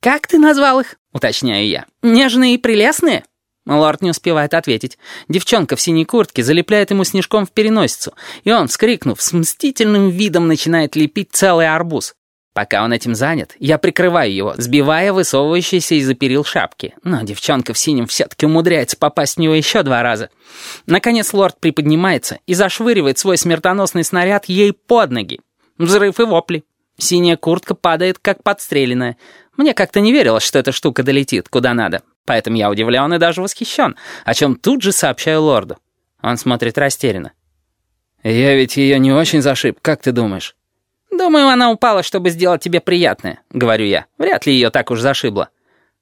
«Как ты назвал их?» — уточняю я. «Нежные и прелестные?» Лорд не успевает ответить. Девчонка в синей куртке залепляет ему снежком в переносицу, и он, вскрикнув, с мстительным видом начинает лепить целый арбуз. Пока он этим занят, я прикрываю его, сбивая высовывающиеся из-за перил шапки. Но девчонка в синем все-таки умудряется попасть в него еще два раза. Наконец лорд приподнимается и зашвыривает свой смертоносный снаряд ей под ноги. Взрыв и вопли. Синяя куртка падает, как подстреленная. Мне как-то не верилось, что эта штука долетит куда надо. Поэтому я удивлен и даже восхищен, о чем тут же сообщаю лорду. Он смотрит растерянно. «Я ведь ее не очень зашиб, как ты думаешь?» «Думаю, она упала, чтобы сделать тебе приятное», — говорю я. Вряд ли ее так уж зашибло.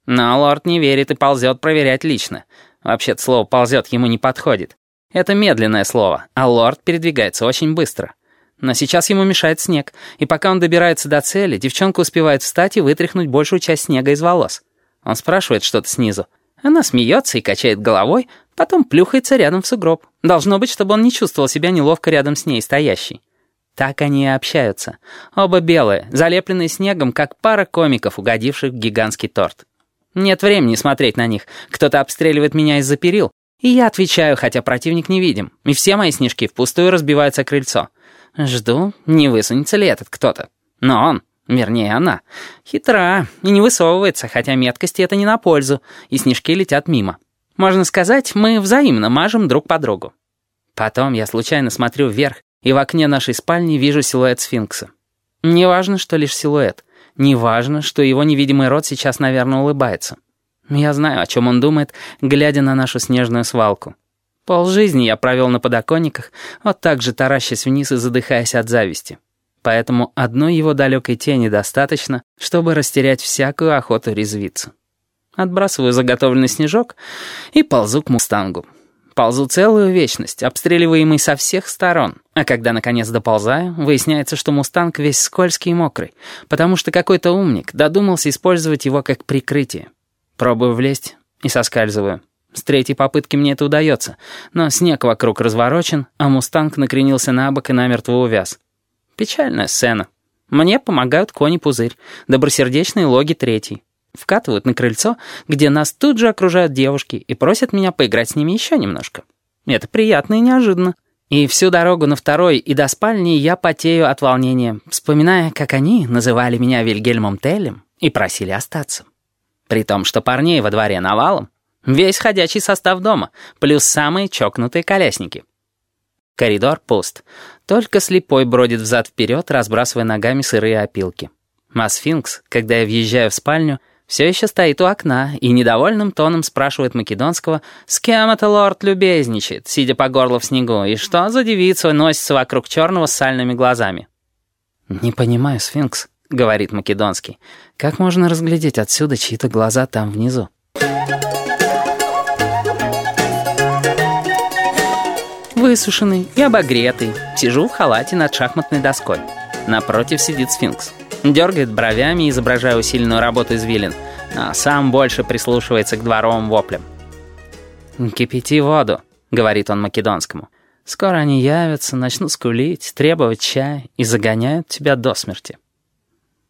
Но лорд не верит и ползет проверять лично. Вообще-то слово «ползет» ему не подходит. Это медленное слово, а лорд передвигается очень быстро. Но сейчас ему мешает снег, и пока он добирается до цели, девчонка успевает встать и вытряхнуть большую часть снега из волос. Он спрашивает что-то снизу. Она смеется и качает головой, потом плюхается рядом в сугроб. Должно быть, чтобы он не чувствовал себя неловко рядом с ней стоящей. Так они и общаются. Оба белые, залепленные снегом, как пара комиков, угодивших в гигантский торт. Нет времени смотреть на них. Кто-то обстреливает меня из-за перил. И я отвечаю, хотя противник невидим. И все мои снежки впустую разбиваются крыльцо. Жду, не высунется ли этот кто-то. Но он, вернее она, хитра и не высовывается, хотя меткости это не на пользу, и снежки летят мимо. Можно сказать, мы взаимно мажем друг по другу. Потом я случайно смотрю вверх и в окне нашей спальни вижу силуэт сфинкса. Неважно, что лишь силуэт. Неважно, что его невидимый рот сейчас, наверное, улыбается. Я знаю, о чем он думает, глядя на нашу снежную свалку. Полжизни я провел на подоконниках, вот так же таращась вниз и задыхаясь от зависти. Поэтому одной его далекой тени достаточно, чтобы растерять всякую охоту резвиться. Отбрасываю заготовленный снежок и ползу к мустангу. Ползу целую вечность, обстреливаемый со всех сторон. А когда, наконец, доползаю, выясняется, что «Мустанг» весь скользкий и мокрый, потому что какой-то умник додумался использовать его как прикрытие. Пробую влезть и соскальзываю. С третьей попытки мне это удается, но снег вокруг разворочен, а «Мустанг» накренился на бок и намертво увяз. Печальная сцена. Мне помогают кони-пузырь, добросердечные логи третий вкатывают на крыльцо, где нас тут же окружают девушки и просят меня поиграть с ними еще немножко. Это приятно и неожиданно. И всю дорогу на второй и до спальни я потею от волнения, вспоминая, как они называли меня Вильгельмом Телем и просили остаться. При том, что парней во дворе навалом, весь ходячий состав дома, плюс самые чокнутые колясники. Коридор пуст. Только слепой бродит взад-вперед, разбрасывая ногами сырые опилки. А сфинкс, когда я въезжаю в спальню, все еще стоит у окна и недовольным тоном спрашивает Македонского, с кем это лорд любезничает, сидя по горло в снегу, и что за девица носится вокруг черного с сальными глазами. «Не понимаю, сфинкс», — говорит Македонский. «Как можно разглядеть отсюда чьи-то глаза там внизу?» Высушенный и обогретый, сижу в халате над шахматной доской. Напротив сидит сфинкс. Дергает бровями, изображая усиленную работу извилин, а сам больше прислушивается к дворовым воплям. «Кипяти воду», — говорит он македонскому. «Скоро они явятся, начнут скулить, требовать чай и загоняют тебя до смерти».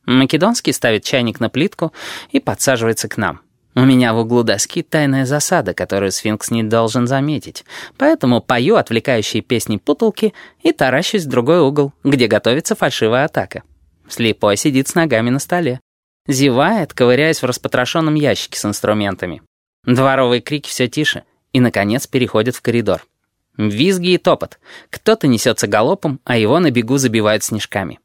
Македонский ставит чайник на плитку и подсаживается к нам. У меня в углу доски тайная засада, которую сфинкс не должен заметить, поэтому пою отвлекающие песни путалки и таращусь в другой угол, где готовится фальшивая атака. Слепой сидит с ногами на столе. Зевает, ковыряясь в распотрошенном ящике с инструментами. Дворовые крики все тише и, наконец, переходят в коридор. Визги и топот. Кто-то несется галопом, а его на бегу забивают снежками.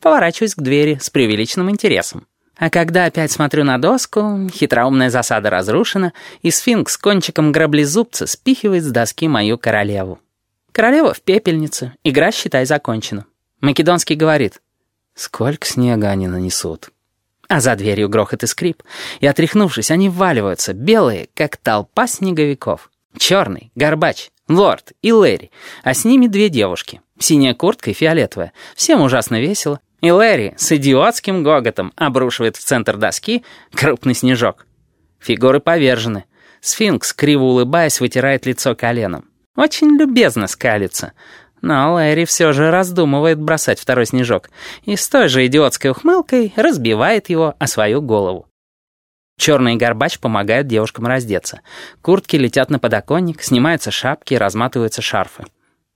Поворачиваюсь к двери с превеличным интересом. А когда опять смотрю на доску, хитроумная засада разрушена, и сфинкс кончиком граблезубца спихивает с доски мою королеву. Королева в пепельнице, игра, считай, закончена. Македонский говорит, Сколько снега они нанесут. А за дверью грохот и скрип, и, отряхнувшись, они вваливаются, белые, как толпа снеговиков. Черный, Горбач, Лорд и Лэри, а с ними две девушки, синяя куртка и фиолетовая. Всем ужасно весело, и Лэри с идиотским гоготом обрушивает в центр доски крупный снежок. Фигуры повержены. Сфинкс, криво улыбаясь, вытирает лицо коленом. Очень любезно скалится — но Лэри все же раздумывает бросать второй снежок и с той же идиотской ухмылкой разбивает его о свою голову. Черный горбач помогает девушкам раздеться. Куртки летят на подоконник, снимаются шапки, разматываются шарфы.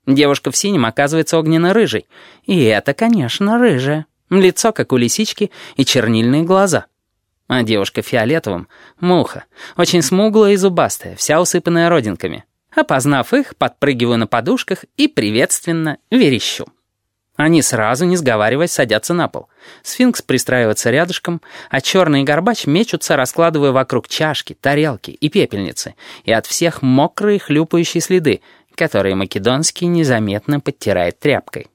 Девушка в синем оказывается огненно-рыжей. И это, конечно, рыжая. Лицо, как у лисички, и чернильные глаза. А девушка в фиолетовом — муха. Очень смуглая и зубастая, вся усыпанная родинками. Опознав их, подпрыгиваю на подушках и приветственно верещу. Они сразу, не сговариваясь, садятся на пол. Сфинкс пристраивается рядышком, а черный горбач мечутся, раскладывая вокруг чашки, тарелки и пепельницы, и от всех мокрые хлюпающие следы, которые Македонский незаметно подтирает тряпкой.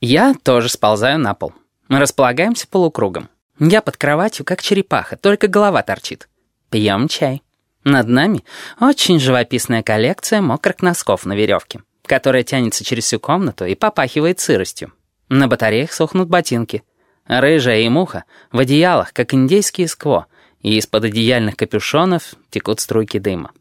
Я тоже сползаю на пол. Мы располагаемся полукругом. Я под кроватью, как черепаха, только голова торчит. Пьем чай. Над нами очень живописная коллекция мокрых носков на веревке которая тянется через всю комнату и попахивает сыростью. На батареях сохнут ботинки. Рыжая и муха в одеялах, как индейские скво, и из-под одеяльных капюшонов текут струйки дыма.